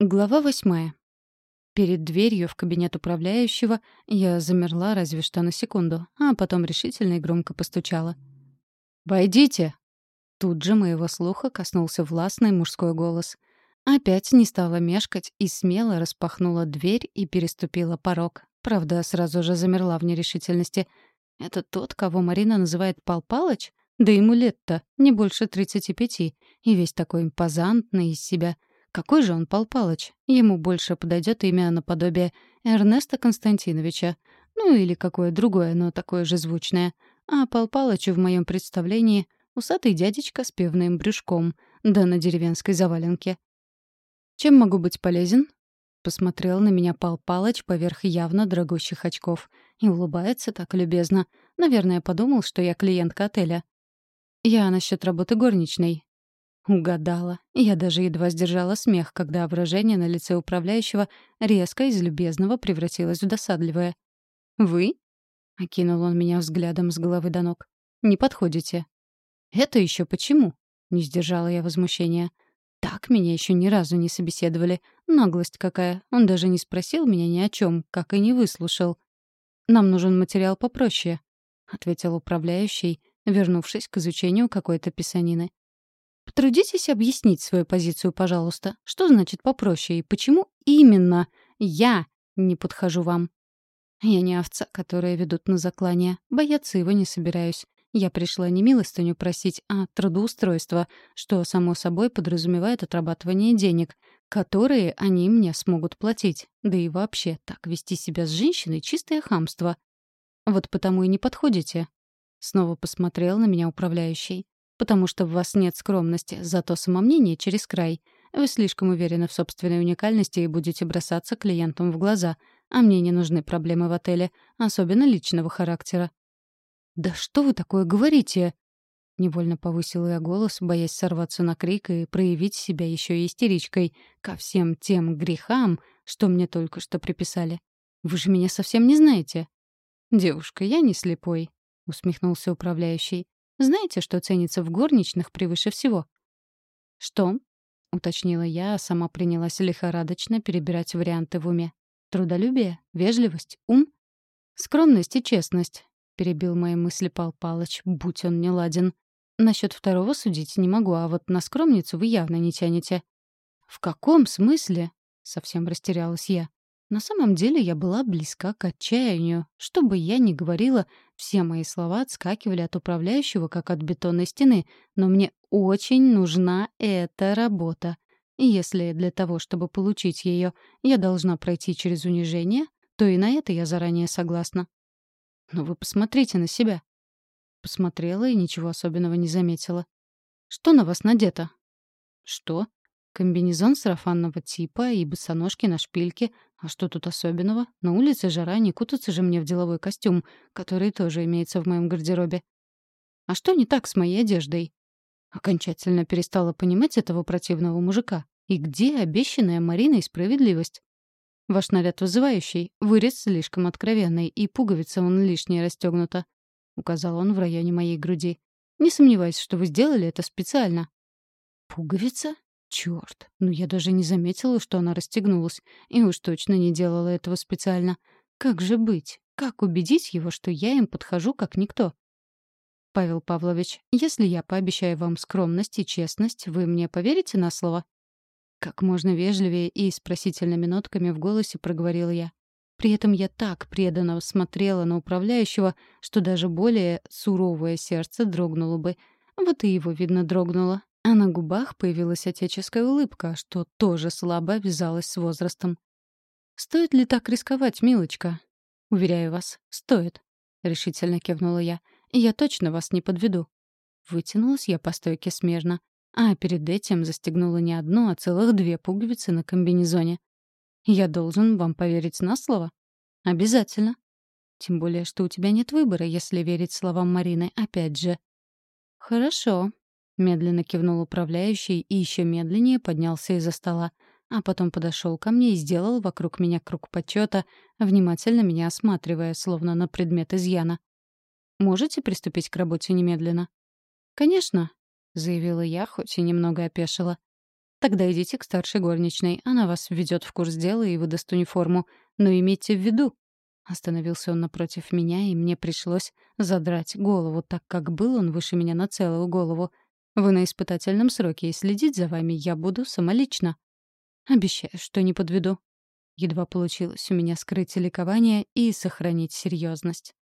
Глава восьмая. Перед дверью в кабинет управляющего я замерла разве что на секунду, а потом решительно и громко постучала. «Войдите!» Тут же моего слуха коснулся властный мужской голос. Опять не стала мешкать и смело распахнула дверь и переступила порог. Правда, сразу же замерла в нерешительности. «Это тот, кого Марина называет Пал Палыч? Да ему лет-то не больше тридцати пяти, и весь такой импозантный из себя — какой же он Пал Палыч? Ему больше подойдет имя наподобие Эрнеста Константиновича. Ну или какое другое, но такое же звучное. А Пал Палыч в моем представлении — усатый дядечка с пивным брюшком, да на деревенской заваленке. «Чем могу быть полезен?» Посмотрел на меня Пал Палыч поверх явно дорогущих очков. И улыбается так любезно. Наверное, подумал, что я клиентка отеля. «Я насчет работы горничной», Угадала. Я даже едва сдержала смех, когда выражение на лице управляющего резко из любезного превратилось в досадливое. «Вы?» — окинул он меня взглядом с головы до ног. «Не подходите». «Это еще почему?» — не сдержала я возмущения. «Так меня еще ни разу не собеседовали. Наглость какая. Он даже не спросил меня ни о чем, как и не выслушал. Нам нужен материал попроще», — ответил управляющий, вернувшись к изучению какой-то писанины. Потрудитесь объяснить свою позицию, пожалуйста. Что значит попроще и почему именно я не подхожу вам? Я не овца, которая ведут на заклание. Бояться его не собираюсь. Я пришла не милостыню просить, а трудоустройство, что, само собой, подразумевает отрабатывание денег, которые они мне смогут платить. Да и вообще, так вести себя с женщиной — чистое хамство. Вот потому и не подходите. Снова посмотрел на меня управляющий потому что в вас нет скромности, зато самомнение через край. Вы слишком уверены в собственной уникальности и будете бросаться клиентам в глаза, а мне не нужны проблемы в отеле, особенно личного характера». «Да что вы такое говорите?» Невольно повысила я голос, боясь сорваться на крик и проявить себя еще и истеричкой ко всем тем грехам, что мне только что приписали. «Вы же меня совсем не знаете». «Девушка, я не слепой», — усмехнулся управляющий. Знаете, что ценится в горничных превыше всего?» «Что?» — уточнила я, а сама принялась лихорадочно перебирать варианты в уме. «Трудолюбие? Вежливость? Ум?» «Скромность и честность», — перебил мои мысли Пал Палыч, будь он не ладен. «Насчет второго судить не могу, а вот на скромницу вы явно не тянете». «В каком смысле?» — совсем растерялась я. На самом деле я была близка к отчаянию. Что бы я ни говорила, все мои слова отскакивали от управляющего, как от бетонной стены. Но мне очень нужна эта работа. И если для того, чтобы получить ее, я должна пройти через унижение, то и на это я заранее согласна. Но вы посмотрите на себя. Посмотрела и ничего особенного не заметила. Что на вас надето? Что? Комбинезон сарафанного типа и босоножки на шпильке. А что тут особенного? На улице жара, не кутаться же мне в деловой костюм, который тоже имеется в моем гардеробе. А что не так с моей одеждой? Окончательно перестала понимать этого противного мужика. И где обещанная Мариной справедливость? Ваш наряд вызывающий, вырез слишком откровенный, и пуговица он лишняя расстегнута. Указал он в районе моей груди. Не сомневаюсь, что вы сделали это специально. Пуговица? Чёрт, ну я даже не заметила, что она расстегнулась, и уж точно не делала этого специально. Как же быть? Как убедить его, что я им подхожу как никто? Павел Павлович, если я пообещаю вам скромность и честность, вы мне поверите на слово? Как можно вежливее и с просительными нотками в голосе проговорила я. При этом я так преданно смотрела на управляющего, что даже более суровое сердце дрогнуло бы. Вот и его, видно, дрогнуло, а на губах появилась отеческая улыбка, что тоже слабо вязалась с возрастом. «Стоит ли так рисковать, милочка?» «Уверяю вас, стоит», — решительно кивнула я. «Я точно вас не подведу». Вытянулась я по стойке смирно, а перед этим застегнула не одну, а целых две пуговицы на комбинезоне. «Я должен вам поверить на слово?» «Обязательно», тем более, что у тебя нет выбора, если верить словам Марины, опять же. «Хорошо», Медленно кивнул управляющий и еще медленнее поднялся из-за стола, а потом подошел ко мне и сделал вокруг меня круг почета, внимательно меня осматривая, словно на предмет изъяна. «Можете приступить к работе немедленно?» «Конечно», — заявила я, хоть и немного опешила. Тогда идите к старшей горничной. Она вас введет в курс дела и выдаст униформу. Но имейте в виду...» Остановился он напротив меня, и мне пришлось задрать голову, так как был он выше меня на целую голову. «Вы на испытательном сроке, и следить за вами я буду самолично». «Обещаю, что не подведу». Едва получилось у меня скрыть ликование и сохранить серьезность.